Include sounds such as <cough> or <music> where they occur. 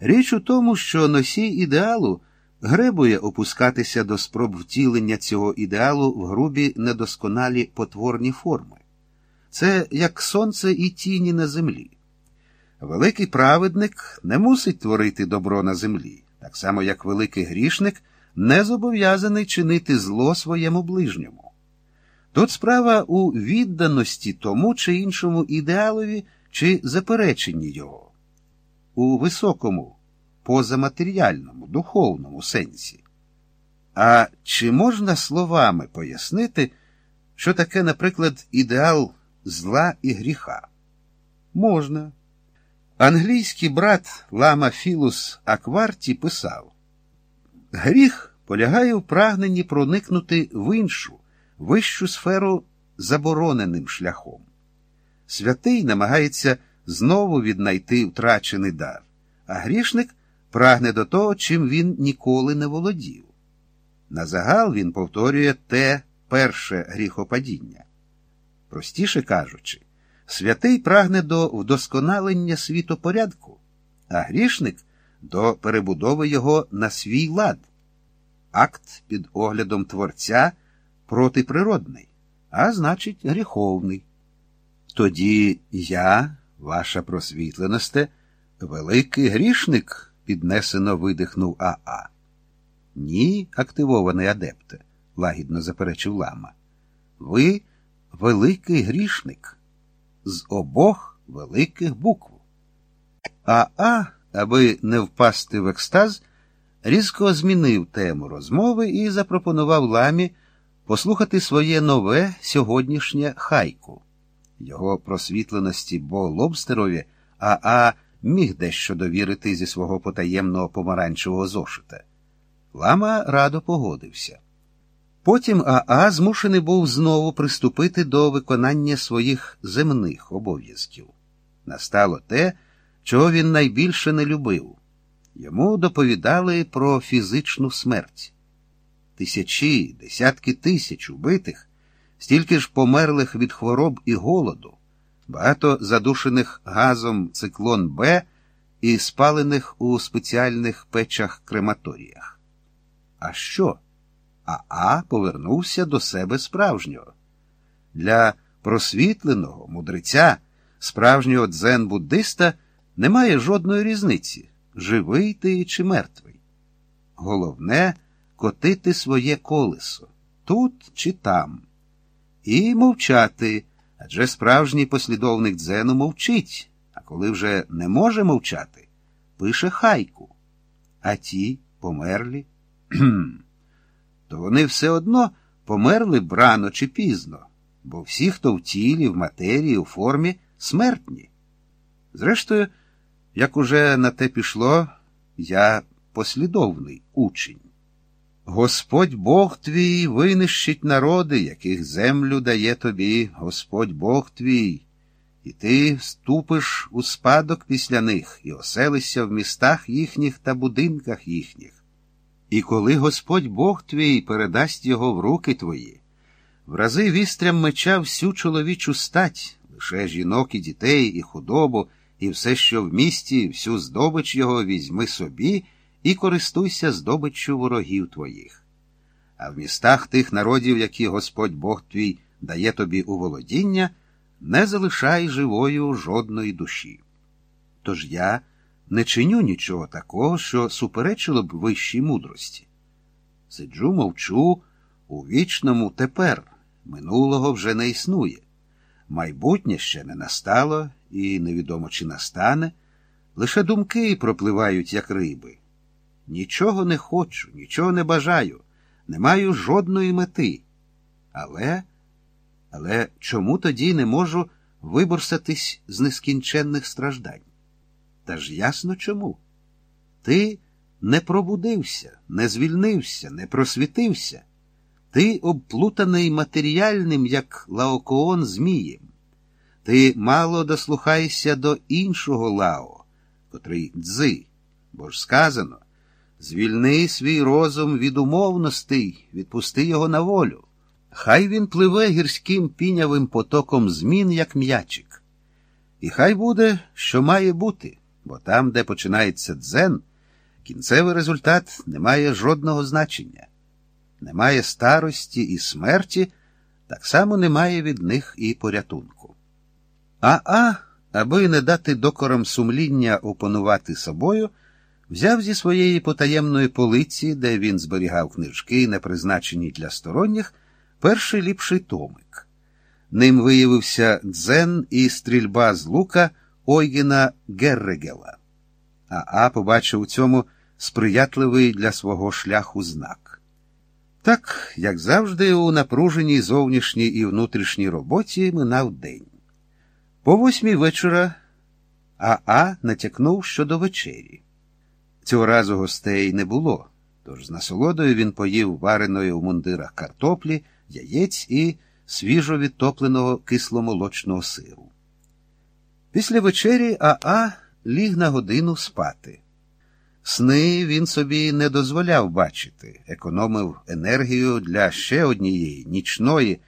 Річ у тому, що носій ідеалу гребує опускатися до спроб втілення цього ідеалу в грубі недосконалі потворні форми. Це як сонце і тіні на землі. Великий праведник не мусить творити добро на землі, так само як великий грішник не зобов'язаний чинити зло своєму ближньому. Тут справа у відданості тому чи іншому ідеалові чи запереченні його, у високому, позаматеріальному, духовному сенсі. А чи можна словами пояснити, що таке, наприклад, ідеал зла і гріха? Можна. Англійський брат Лама Філус Акварті писав Гріх полягає в прагненні проникнути в іншу, вищу сферу забороненим шляхом. Святий намагається знову віднайти втрачений дар, а грішник прагне до того, чим він ніколи не володів. На загал він повторює те перше гріхопадіння. Простіше кажучи, святий прагне до вдосконалення світопорядку, а грішник до перебудови його на свій лад. Акт під оглядом Творця протиприродний, а значить, гріховний. Тоді я, ваша просвітленосте, великий грішник, піднесено видихнув Аа. Ні, активований адепте, лагідно заперечив лама. Ви великий грішник з обох великих букв. Аа, аби не впасти в екстаз, різко змінив тему розмови і запропонував ламі послухати своє нове сьогоднішнє хайку. Його просвітленості Бо Лобстерові Аа міг дещо довірити зі свого потаємного помаранчевого зошита. Лама радо погодився. Потім Аа змушений був знову приступити до виконання своїх земних обов'язків. Настало те, чого він найбільше не любив. Йому доповідали про фізичну смерть. Тисячі, десятки тисяч убитих, стільки ж померлих від хвороб і голоду, багато задушених газом циклон Б і спалених у спеціальних печах крематоріях. А що? Аа повернувся до себе справжнього. Для просвітленого мудреця, справжнього дзен-буддиста немає жодної різниці, живий ти чи мертвий. Головне котити своє колесо тут чи там. І мовчати, адже справжній послідовник дзену мовчить, а коли вже не може мовчати, пише хайку. А ті померлі. <clears throat> То вони все одно померли б рано чи пізно, бо всі, хто в тілі, в матерії, у формі, смертні. Зрештою, як уже на те пішло, я послідовний учень. Господь Бог твій винищить народи, яких землю дає тобі Господь Бог твій, і ти вступиш у спадок після них і оселишся в містах їхніх та будинках їхніх. І коли Господь Бог твій передасть його в руки твої, врази вістрям меча всю чоловічу стать, лише жінок і дітей, і худобу, і все, що в місті, всю здобич його візьми собі і користуйся здобиччю ворогів твоїх. А в містах тих народів, які Господь Бог твій дає тобі у володіння, не залишай живою жодної душі. Тож я не чиню нічого такого, що суперечило б вищій мудрості. Сиджу, мовчу у вічному тепер, минулого вже не існує. Майбутнє ще не настало, і невідомо чи настане, лише думки пропливають, як риби. Нічого не хочу, нічого не бажаю, не маю жодної мети. Але, але чому тоді не можу виборсатись з нескінченних страждань? Та ж ясно чому? Ти не пробудився, не звільнився, не просвітився. Ти обплутаний матеріальним, як лаокоон Змієм. Ти мало дослухаєшся до іншого Лао, котрий дзи, бо ж сказано звільни свій розум від умовностей, відпусти його на волю. Хай він пливе гірським пінявим потоком змін, як м'ячик. І хай буде, що має бути бо там, де починається дзен, кінцевий результат не має жодного значення. Немає старості і смерті, так само немає від них і порятунку. А А, аби не дати докорам сумління опанувати собою, взяв зі своєї потаємної полиці, де він зберігав книжки, не призначені для сторонніх, перший ліпший томик. Ним виявився дзен і стрільба з лука Ойгена Геррегела. А А побачив у цьому сприятливий для свого шляху знак. Так, як завжди, у напруженій зовнішній і внутрішній роботі минав день. По восьмій вечора Аа натякнув щодо вечері. Цього разу гостей не було, тож з насолодою він поїв вареної у мундирах картоплі, яєць і свіжо відтопленого кисломолочного сиру. Після вечері Аа ліг на годину спати. Сни він собі не дозволяв бачити, економив енергію для ще однієї нічної